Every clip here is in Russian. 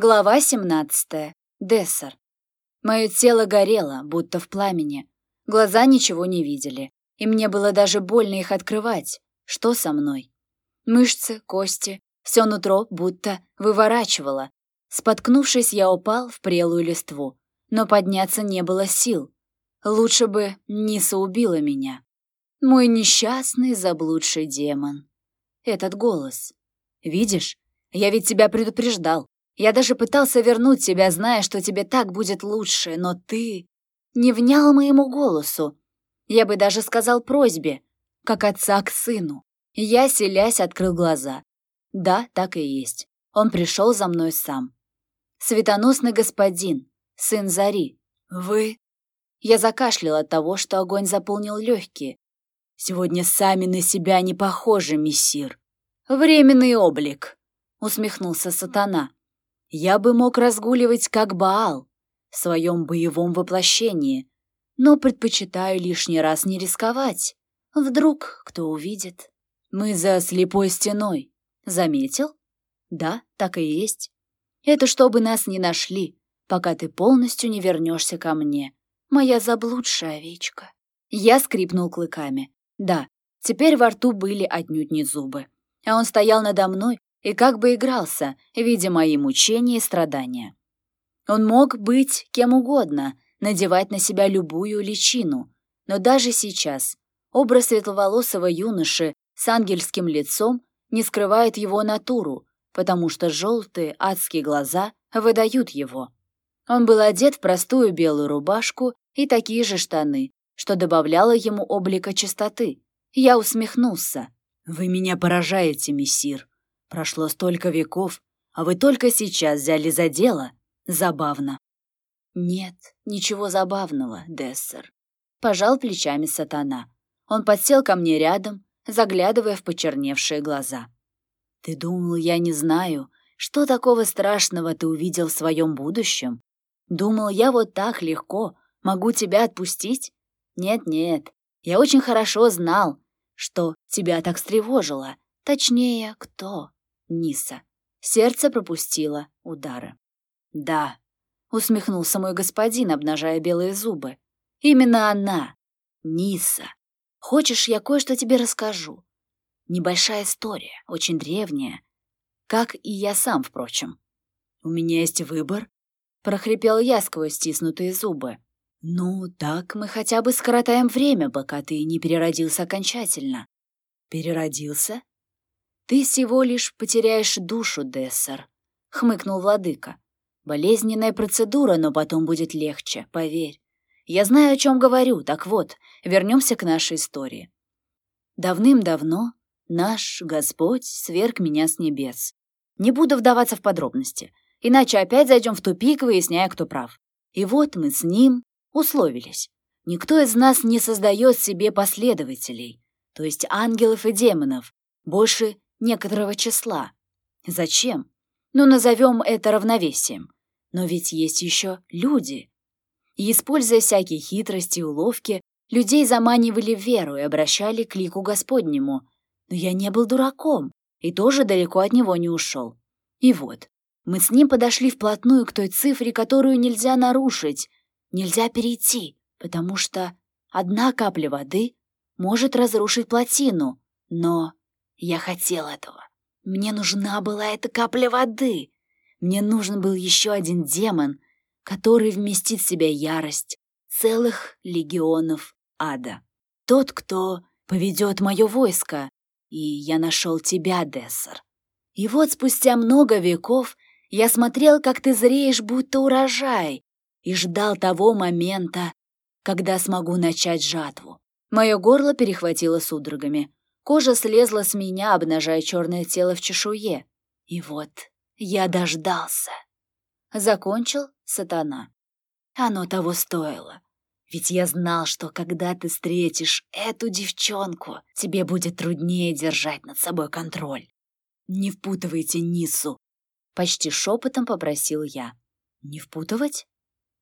Глава 17. Дессер. Мое тело горело, будто в пламени. Глаза ничего не видели, и мне было даже больно их открывать. Что со мной? Мышцы, кости, все нутро будто выворачивало. Споткнувшись, я упал в прелую листву, но подняться не было сил. Лучше бы Ниса убила меня. Мой несчастный заблудший демон. Этот голос. Видишь, я ведь тебя предупреждал. Я даже пытался вернуть тебя, зная, что тебе так будет лучше, но ты не внял моему голосу. Я бы даже сказал просьбе, как отца к сыну. Я, селясь, открыл глаза. Да, так и есть. Он пришел за мной сам. Светоносный господин, сын Зари. Вы? Я закашлял от того, что огонь заполнил легкие. Сегодня сами на себя не похожи, мессир. Временный облик, усмехнулся сатана. Я бы мог разгуливать как Баал в своем боевом воплощении, но предпочитаю лишний раз не рисковать. Вдруг кто увидит. Мы за слепой стеной. Заметил? Да, так и есть. Это чтобы нас не нашли, пока ты полностью не вернешься ко мне. Моя заблудшая овечка. Я скрипнул клыками. Да, теперь во рту были отнюдь не зубы. А он стоял надо мной, и как бы игрался, видя мои мучения и страдания. Он мог быть кем угодно, надевать на себя любую личину, но даже сейчас образ светловолосого юноши с ангельским лицом не скрывает его натуру, потому что желтые адские глаза выдают его. Он был одет в простую белую рубашку и такие же штаны, что добавляло ему облика чистоты. Я усмехнулся. «Вы меня поражаете, мессир. Прошло столько веков, а вы только сейчас взяли за дело? Забавно. Нет, ничего забавного, Дессер. Пожал плечами сатана. Он подсел ко мне рядом, заглядывая в почерневшие глаза. Ты думал, я не знаю, что такого страшного ты увидел в своем будущем? Думал, я вот так легко могу тебя отпустить? Нет-нет, я очень хорошо знал, что тебя так встревожило. Точнее, кто? Ниса. Сердце пропустило удары. «Да», — усмехнулся мой господин, обнажая белые зубы. «Именно она, Ниса. Хочешь, я кое-что тебе расскажу? Небольшая история, очень древняя. Как и я сам, впрочем. У меня есть выбор?» — прохрипел я сквозь стиснутые зубы. «Ну, так мы хотя бы скоротаем время, пока ты не переродился окончательно». «Переродился?» «Ты всего лишь потеряешь душу, Дессер», — хмыкнул владыка. «Болезненная процедура, но потом будет легче, поверь. Я знаю, о чем говорю, так вот, вернемся к нашей истории. Давным-давно наш Господь сверг меня с небес. Не буду вдаваться в подробности, иначе опять зайдем в тупик, выясняя, кто прав. И вот мы с ним условились. Никто из нас не создает себе последователей, то есть ангелов и демонов, больше некоторого числа. Зачем? Ну, назовем это равновесием. Но ведь есть еще люди. И, используя всякие хитрости и уловки, людей заманивали в веру и обращали к лику Господнему. Но я не был дураком и тоже далеко от него не ушел. И вот, мы с ним подошли вплотную к той цифре, которую нельзя нарушить, нельзя перейти, потому что одна капля воды может разрушить плотину, но я хотел этого. Мне нужна была эта капля воды. Мне нужен был еще один демон, который вместит в себя ярость целых легионов ада. Тот, кто поведет мое войско. И я нашел тебя, Дессер. И вот спустя много веков я смотрел, как ты зреешь, будто урожай, и ждал того момента, когда смогу начать жатву. Мое горло перехватило судорогами. Кожа слезла с меня, обнажая черное тело в чешуе. И вот я дождался. Закончил сатана. Оно того стоило. Ведь я знал, что когда ты встретишь эту девчонку, тебе будет труднее держать над собой контроль. Не впутывайте Нису. Почти шепотом попросил я. Не впутывать?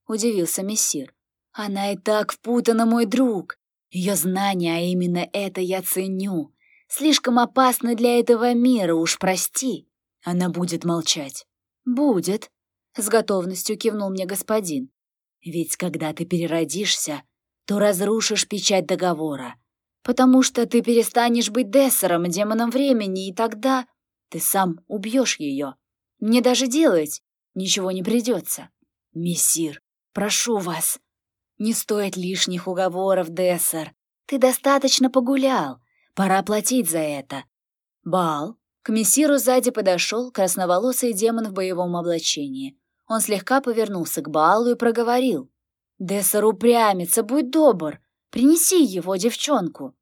Удивился мессир. Она и так впутана, мой друг. Ее знания, а именно это я ценю. Слишком опасно для этого мира, уж прости. Она будет молчать. Будет, С готовностью кивнул мне господин. «Ведь когда ты переродишься, то разрушишь печать договора, потому что ты перестанешь быть Дессером, демоном времени, и тогда ты сам убьешь ее. Мне даже делать ничего не придется. Мессир, прошу вас, не стоит лишних уговоров, Дессер. Ты достаточно погулял, пора платить за это. Бал. К мессиру сзади подошел красноволосый демон в боевом облачении. Он слегка повернулся к Баалу и проговорил. «Дессер упрямится, будь добр, принеси его девчонку».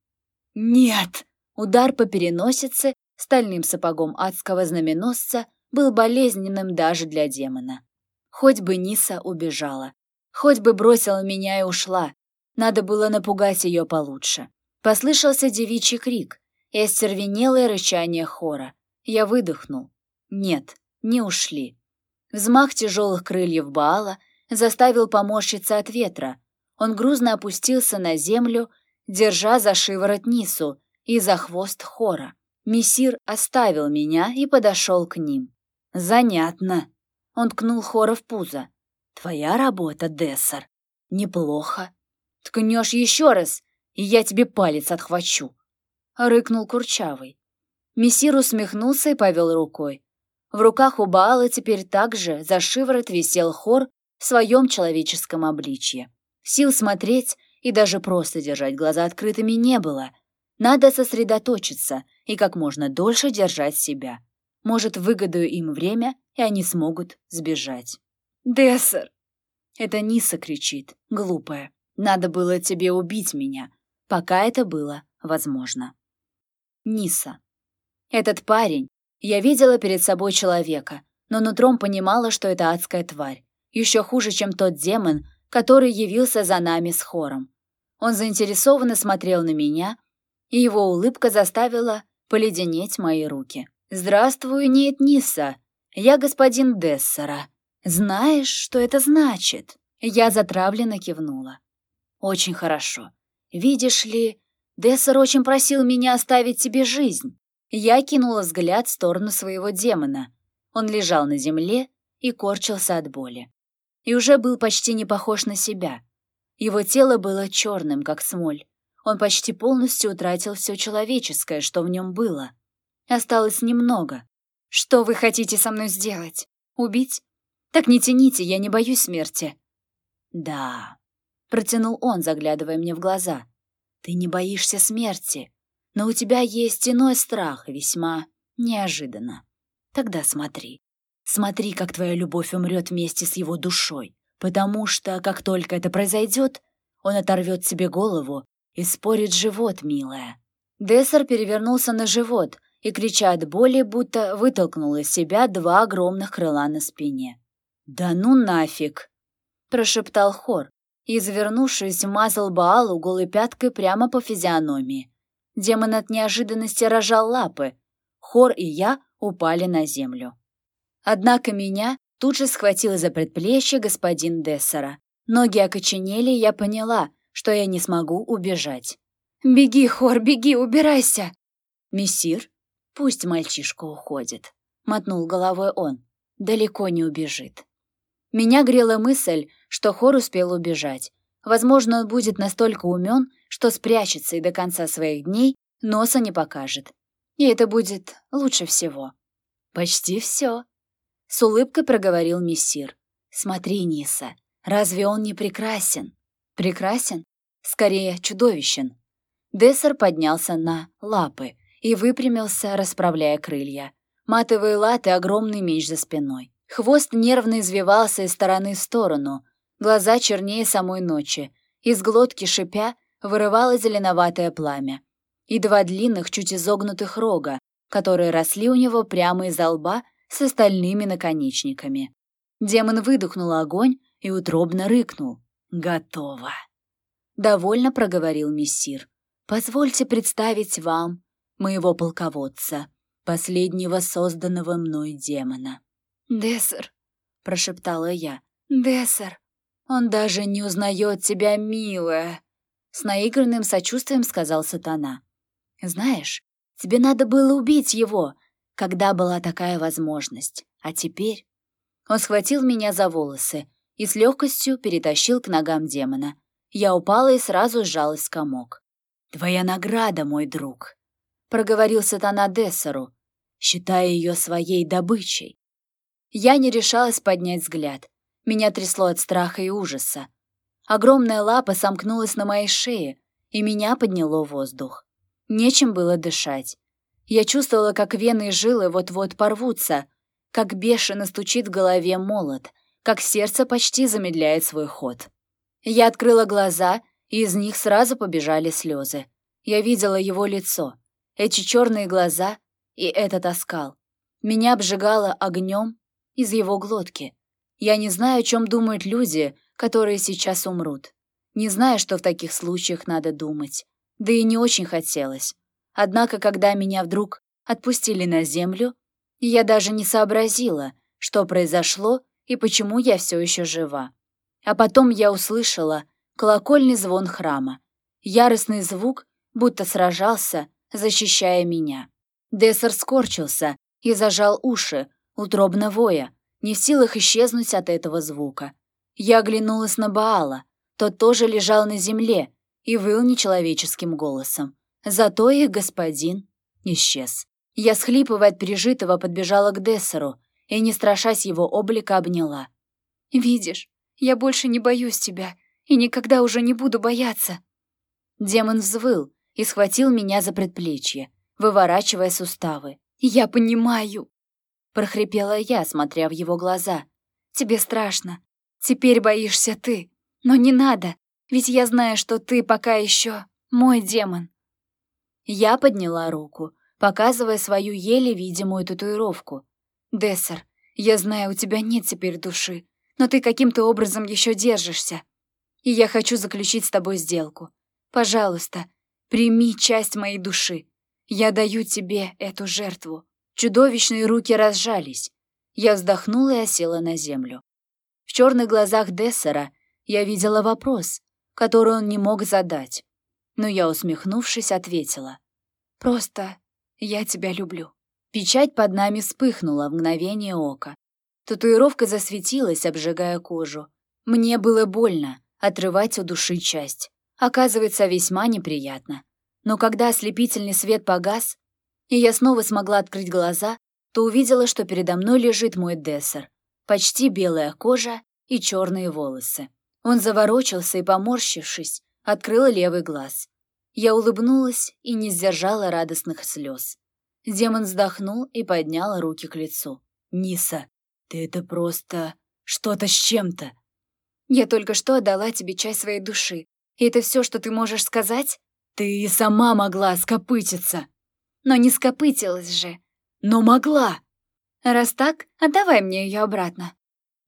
«Нет!» Удар по переносице стальным сапогом адского знаменосца был болезненным даже для демона. Хоть бы Ниса убежала, хоть бы бросила меня и ушла, надо было напугать ее получше. Послышался девичий крик и остервенелое рычание хора. Я выдохнул. Нет, не ушли. Взмах тяжелых крыльев Баала заставил поморщиться от ветра. Он грузно опустился на землю, держа за шиворот Нису и за хвост хора. Мессир оставил меня и подошел к ним. «Занятно!» Он ткнул хора в пузо. «Твоя работа, Дессер. Неплохо. Ткнешь еще раз, и я тебе палец отхвачу!» Рыкнул Курчавый. Мессир усмехнулся и повел рукой. В руках у Баала теперь также за шиворот висел хор в своем человеческом обличье. Сил смотреть и даже просто держать глаза открытыми не было. Надо сосредоточиться и как можно дольше держать себя. Может, выгодаю им время, и они смогут сбежать. «Дессер!» Это Ниса кричит, глупая. «Надо было тебе убить меня, пока это было возможно». Ниса. Этот парень. Я видела перед собой человека, но нутром понимала, что это адская тварь. Еще хуже, чем тот демон, который явился за нами с хором. Он заинтересованно смотрел на меня, и его улыбка заставила поледенеть мои руки. «Здравствуй, нет Ниса. Я господин Дессера. Знаешь, что это значит?» Я затравленно кивнула. «Очень хорошо. Видишь ли, Дессер очень просил меня оставить тебе жизнь. Я кинула взгляд в сторону своего демона. Он лежал на земле и корчился от боли. И уже был почти не похож на себя. Его тело было черным, как смоль. Он почти полностью утратил все человеческое, что в нем было. Осталось немного. Что вы хотите со мной сделать? Убить? Так не тяните, я не боюсь смерти. Да, протянул он, заглядывая мне в глаза. Ты не боишься смерти, но у тебя есть иной страх, весьма неожиданно. Тогда смотри. Смотри, как твоя любовь умрет вместе с его душой, потому что, как только это произойдет, он оторвет себе голову и спорит живот, милая. Дессер перевернулся на живот и, крича от боли, будто вытолкнул из себя два огромных крыла на спине. «Да ну нафиг!» — прошептал хор и, завернувшись, мазал Баалу голой пяткой прямо по физиономии. Демон от неожиданности рожал лапы. Хор и я упали на землю. Однако меня тут же схватил за предплечье господин Дессера. Ноги окоченели, и я поняла, что я не смогу убежать. «Беги, Хор, беги, убирайся!» «Мессир, пусть мальчишка уходит», — мотнул головой он. «Далеко не убежит». Меня грела мысль, что Хор успел убежать. Возможно, он будет настолько умен, что спрячется и до конца своих дней носа не покажет. И это будет лучше всего. «Почти все», — с улыбкой проговорил мессир. «Смотри, Ниса, разве он не прекрасен?» «Прекрасен? Скорее, чудовищен». Дессер поднялся на лапы и выпрямился, расправляя крылья. Матовые латы, огромный меч за спиной. Хвост нервно извивался из стороны в сторону, глаза чернее самой ночи. Из глотки шипя вырывало зеленоватое пламя. И два длинных, чуть изогнутых рога, которые росли у него прямо из лба с остальными наконечниками. Демон выдохнул огонь и утробно рыкнул. «Готово!» Довольно проговорил мессир. «Позвольте представить вам моего полководца, последнего созданного мной демона». «Дессер», — прошептала я, — «Дессер, он даже не узнает тебя, милая», — с наигранным сочувствием сказал сатана. «Знаешь, тебе надо было убить его, когда была такая возможность, а теперь...» Он схватил меня за волосы и с легкостью перетащил к ногам демона. Я упала и сразу сжалась в комок. «Твоя награда, мой друг», — проговорил сатана Дессеру, считая ее своей добычей. Я не решалась поднять взгляд. Меня трясло от страха и ужаса. Огромная лапа сомкнулась на моей шее, и меня подняло воздух. Нечем было дышать. Я чувствовала, как вены и жилы вот-вот порвутся, как бешено стучит в голове молот, как сердце почти замедляет свой ход. Я открыла глаза, и из них сразу побежали слезы. Я видела его лицо, эти черные глаза и этот оскал. Меня обжигало огнем из его глотки. Я не знаю, о чем думают люди, которые сейчас умрут. Не знаю, что в таких случаях надо думать. Да и не очень хотелось. Однако, когда меня вдруг отпустили на землю, я даже не сообразила, что произошло и почему я все еще жива. А потом я услышала колокольный звон храма, яростный звук, будто сражался, защищая меня. Дессер скорчился и зажал уши, утробно воя, не в силах исчезнуть от этого звука. Я оглянулась на Баала, тот тоже лежал на земле и выл нечеловеческим голосом. Зато их господин исчез. Я, схлипывая от пережитого, подбежала к Дессеру и, не страшась его облика, обняла. «Видишь, я больше не боюсь тебя и никогда уже не буду бояться». Демон взвыл и схватил меня за предплечье, выворачивая суставы. «Я понимаю», — прохрипела я, смотря в его глаза. «Тебе страшно. Теперь боишься ты. Но не надо, ведь я знаю, что ты пока еще мой демон». Я подняла руку, показывая свою еле видимую татуировку. «Дессер, я знаю, у тебя нет теперь души, но ты каким-то образом еще держишься. И я хочу заключить с тобой сделку. Пожалуйста, прими часть моей души. Я даю тебе эту жертву». Чудовищные руки разжались. Я вздохнула и осела на землю. В черных глазах Дессера я видела вопрос, который он не мог задать. Но я, усмехнувшись, ответила. «Просто я тебя люблю». Печать под нами вспыхнула в мгновение ока. Татуировка засветилась, обжигая кожу. Мне было больно отрывать у души часть. Оказывается, весьма неприятно. Но когда ослепительный свет погас, и я снова смогла открыть глаза, то увидела, что передо мной лежит мой Дессер. Почти белая кожа и черные волосы. Он заворочился и, поморщившись, открыл левый глаз. Я улыбнулась и не сдержала радостных слез. Демон вздохнул и поднял руки к лицу. «Ниса, ты это просто... что-то с чем-то!» «Я только что отдала тебе часть своей души. И это все, что ты можешь сказать?» «Ты и сама могла скопытиться!» «Но не скопытилась же!» «Но могла!» «Раз так, отдавай мне ее обратно!»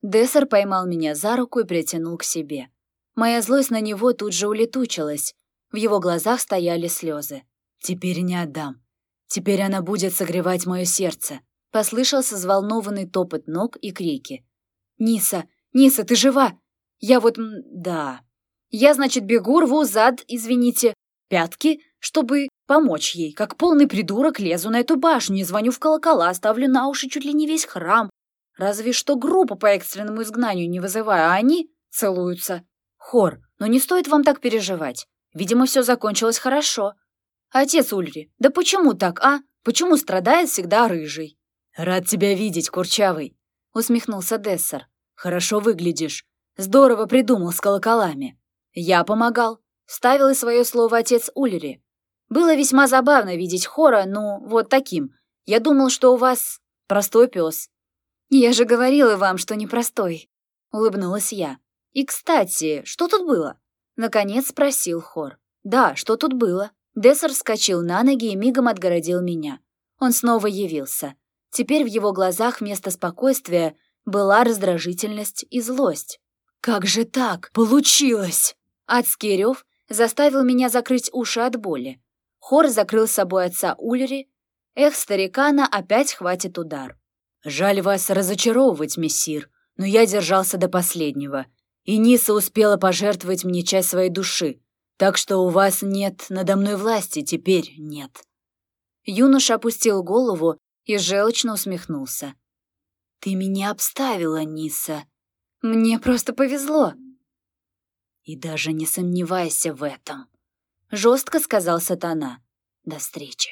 Дессер поймал меня за руку и притянул к себе. Моя злость на него тут же улетучилась, в его глазах стояли слезы. «Теперь не отдам. Теперь она будет согревать мое сердце». Послышался взволнованный топот ног и крики. «Ниса! Ниса, ты жива? Я вот... да. Я, значит, бегу, рву зад, извините, пятки, чтобы помочь ей. Как полный придурок лезу на эту башню, звоню в колокола, ставлю на уши чуть ли не весь храм. Разве что группу по экстренному изгнанию не вызываю, а они целуются. Хор, но не стоит вам так переживать. Видимо, все закончилось хорошо. Отец Ульри, да почему так, а? Почему страдает всегда рыжий? Рад тебя видеть, курчавый, усмехнулся Дессер. Хорошо выглядишь. Здорово придумал с колоколами. Я помогал. Ставил и свое слово отец Ульри. Было весьма забавно видеть хора, ну, вот таким. Я думал, что у вас простой пес. Я же говорила вам, что непростой, улыбнулась я. И, кстати, что тут было? Наконец спросил Хор. «Да, что тут было?» Дессер вскочил на ноги и мигом отгородил меня. Он снова явился. Теперь в его глазах вместо спокойствия была раздражительность и злость. «Как же так? Получилось!» Адский рев заставил меня закрыть уши от боли. Хор закрыл собой отца Ульри. Эх, старикана опять хватит удар. «Жаль вас разочаровывать, мессир, но я держался до последнего и Ниса успела пожертвовать мне часть своей души, так что у вас нет надо мной власти, теперь нет». Юноша опустил голову и желчно усмехнулся. Ты меня обставила, Ниса. Мне просто повезло. И даже не сомневайся в этом. Жестко сказал сатана. До встречи.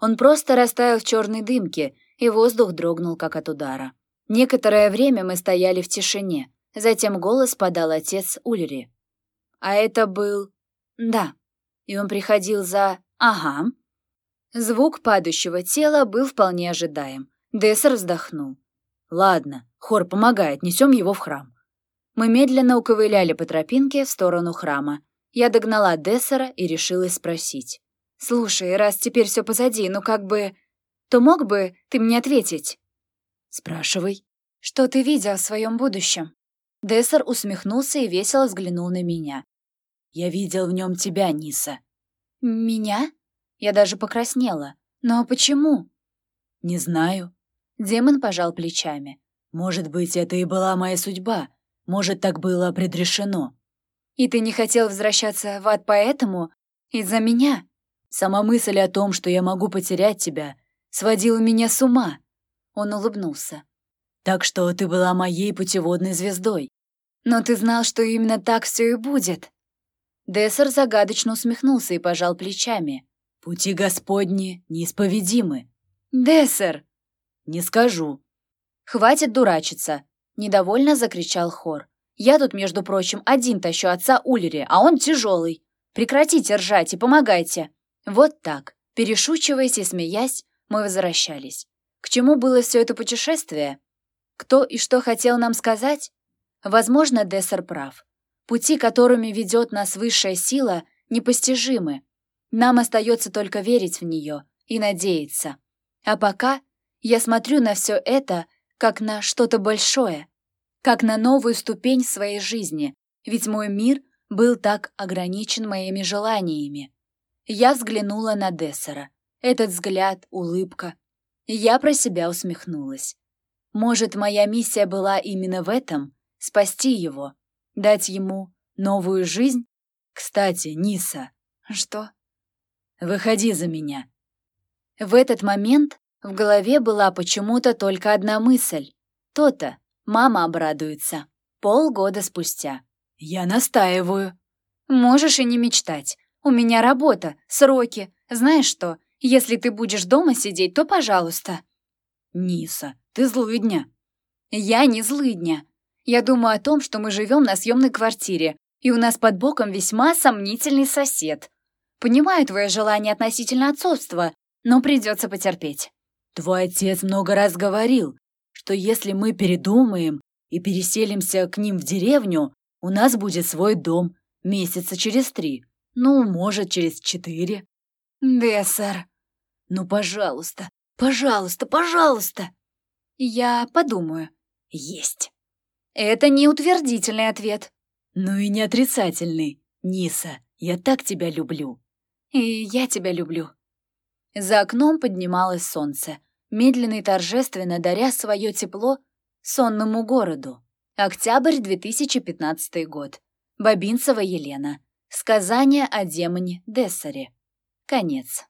Он просто растаял в черной дымке, и воздух дрогнул, как от удара. Некоторое время мы стояли в тишине. Затем голос подал отец Ульри. А это был... Да. И он приходил за... Ага. Звук падающего тела был вполне ожидаем. Дессер вздохнул. «Ладно, хор помогает, несем его в храм». Мы медленно уковыляли по тропинке в сторону храма. Я догнала Дессера и решилась спросить. «Слушай, раз теперь все позади, ну как бы... То мог бы ты мне ответить?» «Спрашивай». «Что ты видел в своем будущем?» Дессер усмехнулся и весело взглянул на меня. «Я видел в нем тебя, Ниса». «Меня?» Я даже покраснела. «Но почему?» «Не знаю». Демон пожал плечами. «Может быть, это и была моя судьба. Может, так было предрешено». «И ты не хотел возвращаться в ад поэтому? Из-за меня?» «Сама мысль о том, что я могу потерять тебя, сводила меня с ума». Он улыбнулся. «Так что ты была моей путеводной звездой». «Но ты знал, что именно так все и будет». Дессер загадочно усмехнулся и пожал плечами. «Пути Господни неисповедимы». «Дессер!» «Не скажу». «Хватит дурачиться!» — недовольно закричал хор. «Я тут, между прочим, один тащу отца Улери, а он тяжелый. Прекратите ржать и помогайте!» Вот так, перешучиваясь и смеясь, мы возвращались. К чему было все это путешествие? Кто и что хотел нам сказать? Возможно, Дессер прав. Пути, которыми ведет нас высшая сила, непостижимы. Нам остается только верить в нее и надеяться. А пока я смотрю на все это, как на что-то большое, как на новую ступень своей жизни, ведь мой мир был так ограничен моими желаниями. Я взглянула на Дессера. Этот взгляд, улыбка. Я про себя усмехнулась. Может, моя миссия была именно в этом — спасти его, дать ему новую жизнь? Кстати, Ниса. Что? Выходи за меня. В этот момент в голове была почему-то только одна мысль. То-то, мама обрадуется. Полгода спустя. Я настаиваю. Можешь и не мечтать. У меня работа, сроки. Знаешь что, если ты будешь дома сидеть, то пожалуйста. Ниса, ты злыдня. Я не злыдня. Я думаю о том, что мы живем на съемной квартире, и у нас под боком весьма сомнительный сосед. Понимаю твое желание относительно отцовства, но придется потерпеть. Твой отец много раз говорил, что если мы передумаем и переселимся к ним в деревню, у нас будет свой дом месяца через три, ну, может, через четыре. Дессер. Ну, пожалуйста, пожалуйста, пожалуйста. Я подумаю. Есть. Это не утвердительный ответ. Ну и не отрицательный. Ниса, я так тебя люблю. И я тебя люблю. За окном поднималось солнце медленно и торжественно даря свое тепло сонному городу. Октябрь 2015 год. Бабинцева Елена. Сказание о демоне Дессаре. Конец.